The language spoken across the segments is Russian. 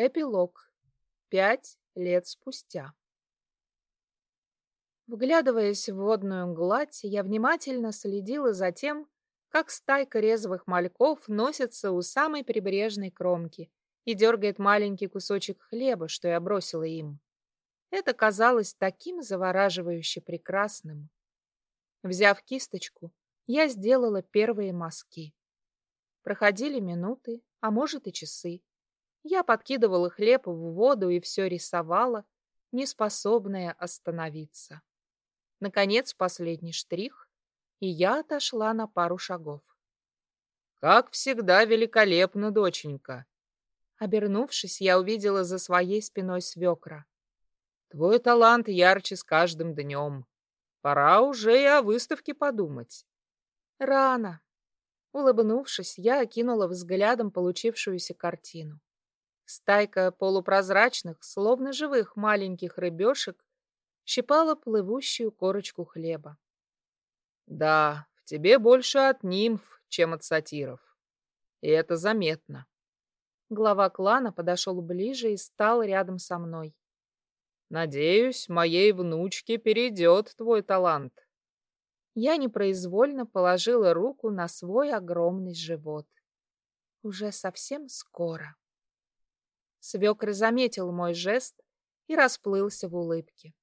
Эпилог. Пять лет спустя. Вглядываясь в водную гладь, я внимательно следила за тем, как стайка резвых мальков носится у самой прибрежной кромки и дергает маленький кусочек хлеба, что я бросила им. Это казалось таким завораживающе прекрасным. Взяв кисточку, я сделала первые мазки. Проходили минуты, а может и часы. Я подкидывала хлеб в воду и все рисовала, неспособная остановиться. Наконец, последний штрих, и я отошла на пару шагов. «Как всегда великолепно, доченька!» Обернувшись, я увидела за своей спиной свекра. «Твой талант ярче с каждым днем. Пора уже и о выставке подумать». «Рано!» Улыбнувшись, я окинула взглядом получившуюся картину. Стайка полупрозрачных, словно живых маленьких рыбешек, щипала плывущую корочку хлеба. Да, в тебе больше от нимф, чем от сатиров. И это заметно. Глава клана подошел ближе и стал рядом со мной. Надеюсь, моей внучке перейдет твой талант. Я непроизвольно положила руку на свой огромный живот. Уже совсем скоро. Свекр заметил мой жест и расплылся в улыбке.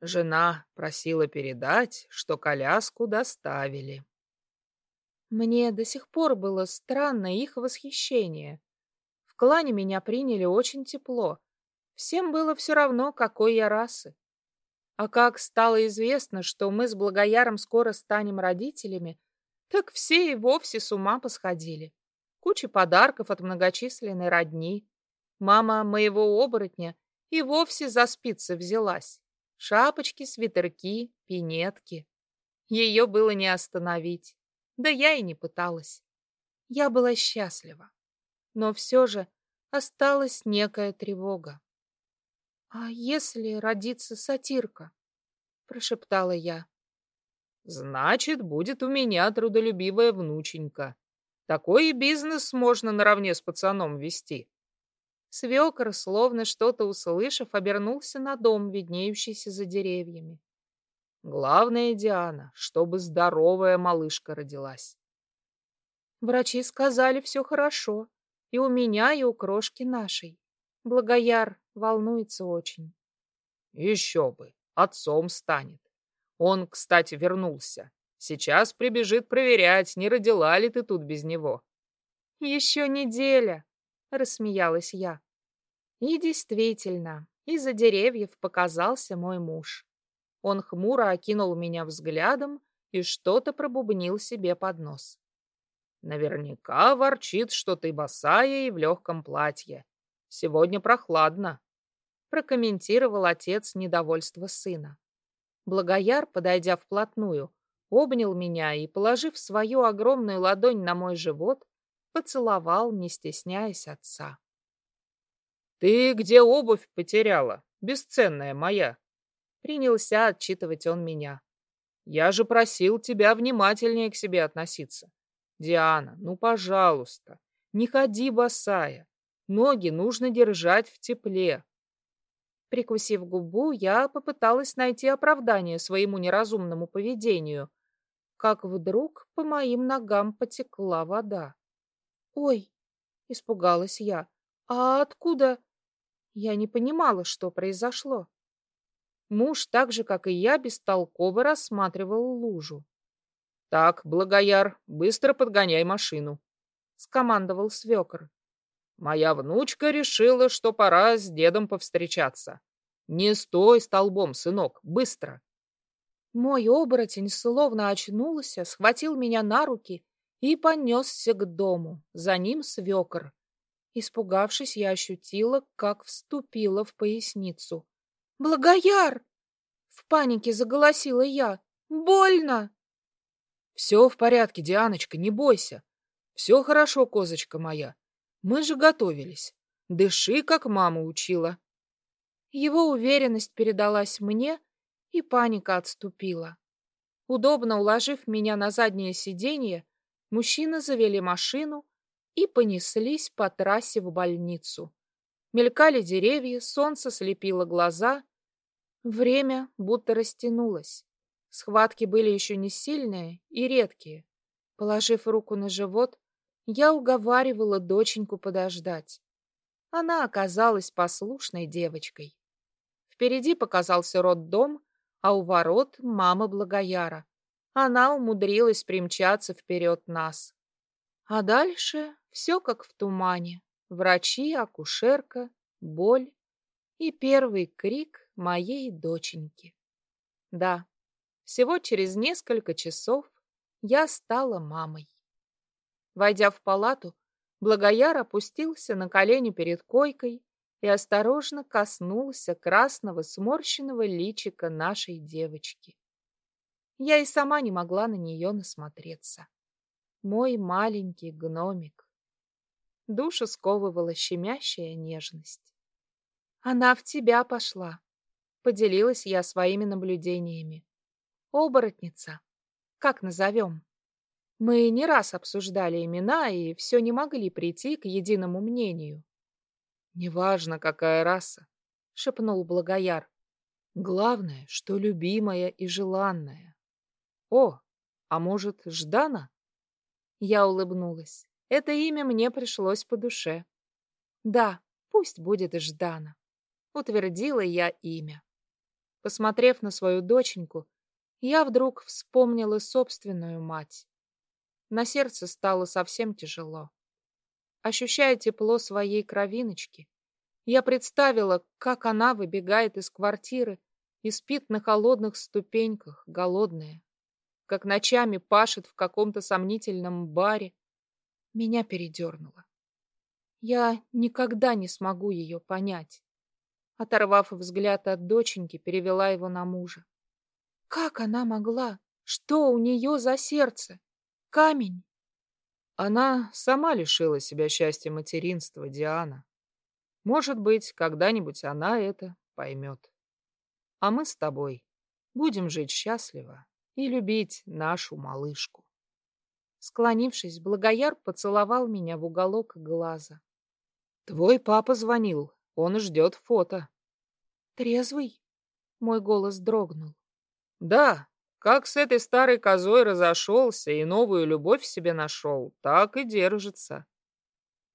Жена просила передать, что коляску доставили. Мне до сих пор было странно их восхищение. В клане меня приняли очень тепло. Всем было все равно, какой я расы. А как стало известно, что мы с Благояром скоро станем родителями, так все и вовсе с ума посходили. Куча подарков от многочисленной родни, Мама моего оборотня и вовсе за спицы взялась. Шапочки, свитерки, пинетки. Ее было не остановить. Да я и не пыталась. Я была счастлива. Но все же осталась некая тревога. «А если родится сатирка?» — прошептала я. «Значит, будет у меня трудолюбивая внученька. Такой бизнес можно наравне с пацаном вести», Свекор, словно что-то услышав, обернулся на дом, виднеющийся за деревьями. Главное, Диана, чтобы здоровая малышка родилась. Врачи сказали, все хорошо. И у меня, и у крошки нашей. Благояр волнуется очень. Еще бы, отцом станет. Он, кстати, вернулся. Сейчас прибежит проверять, не родила ли ты тут без него. Еще неделя, рассмеялась я. И действительно, из-за деревьев показался мой муж. Он хмуро окинул меня взглядом и что-то пробубнил себе под нос. Наверняка ворчит, что ты босая и в легком платье. Сегодня прохладно, прокомментировал отец недовольство сына. Благояр, подойдя вплотную, обнял меня и, положив свою огромную ладонь на мой живот, поцеловал, не стесняясь отца. «Ты где обувь потеряла, бесценная моя?» Принялся отчитывать он меня. «Я же просил тебя внимательнее к себе относиться. Диана, ну, пожалуйста, не ходи босая. Ноги нужно держать в тепле». Прикусив губу, я попыталась найти оправдание своему неразумному поведению, как вдруг по моим ногам потекла вода. «Ой!» — испугалась я. «А откуда?» Я не понимала, что произошло. Муж, так же, как и я, бестолково рассматривал лужу. «Так, Благояр, быстро подгоняй машину», — скомандовал свекр. «Моя внучка решила, что пора с дедом повстречаться. Не стой столбом, сынок, быстро!» Мой оборотень словно очнулся, схватил меня на руки и понесся к дому. За ним свекр. Испугавшись, я ощутила, как вступила в поясницу. «Благояр!» В панике заголосила я. «Больно!» «Все в порядке, Дианочка, не бойся. Все хорошо, козочка моя. Мы же готовились. Дыши, как мама учила». Его уверенность передалась мне, и паника отступила. Удобно уложив меня на заднее сиденье, мужчины завели машину, и понеслись по трассе в больницу. Мелькали деревья, солнце слепило глаза. Время будто растянулось. Схватки были еще не сильные и редкие. Положив руку на живот, я уговаривала доченьку подождать. Она оказалась послушной девочкой. Впереди показался роддом, а у ворот мама Благояра. Она умудрилась примчаться вперед нас. А дальше все как в тумане. Врачи, акушерка, боль и первый крик моей доченьки. Да, всего через несколько часов я стала мамой. Войдя в палату, Благояр опустился на колени перед койкой и осторожно коснулся красного сморщенного личика нашей девочки. Я и сама не могла на нее насмотреться. Мой маленький гномик. Душу сковывала щемящая нежность. Она в тебя пошла, поделилась я своими наблюдениями. Оборотница. Как назовем? Мы не раз обсуждали имена и все не могли прийти к единому мнению. «Неважно, какая раса», — шепнул Благояр. «Главное, что любимая и желанная». «О, а может, Ждана?» Я улыбнулась. Это имя мне пришлось по душе. «Да, пусть будет Ждана», — утвердила я имя. Посмотрев на свою доченьку, я вдруг вспомнила собственную мать. На сердце стало совсем тяжело. Ощущая тепло своей кровиночки, я представила, как она выбегает из квартиры и спит на холодных ступеньках, голодная, как ночами пашет в каком-то сомнительном баре. Меня передернуло. Я никогда не смогу ее понять. Оторвав взгляд от доченьки, перевела его на мужа. Как она могла? Что у нее за сердце? Камень? Она сама лишила себя счастья материнства, Диана. Может быть, когда-нибудь она это поймет. А мы с тобой будем жить счастливо и любить нашу малышку. Склонившись, Благояр поцеловал меня в уголок глаза. Твой папа звонил, он ждет фото. Трезвый? Мой голос дрогнул. Да, как с этой старой козой разошелся и новую любовь себе нашел, так и держится.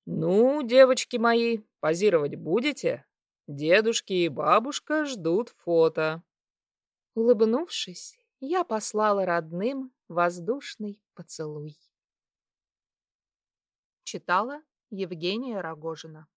Ну, девочки мои, позировать будете? Дедушки и бабушка ждут фото. Улыбнувшись, я послала родным воздушный поцелуй. Читала Евгения Рогожина